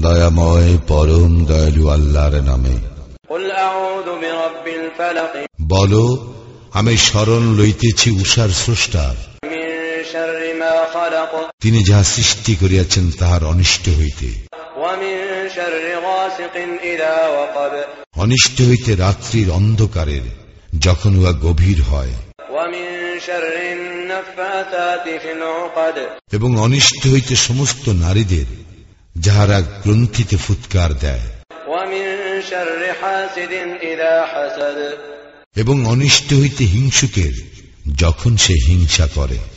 দয়াময় পরম দয়ালু আল্লাহর নামে। বল আমি স্মরণ লইতেছি উষার স্রষ্টার তিনি যাহা সৃষ্টি করিয়াছেন তাহার অনিষ্ট হইতে। অনিষ্ট হইতে রাত্রির অন্ধকারের যখন উহা গভীর হয়। এবং অনিষ্ট হইতে সমস্ত নারীদের যাহারা গ্রন্থিতে ফুৎকার দেয়। এবং অনিষ্ট হইতে হিংসুকের যখন সে হিংসা করে।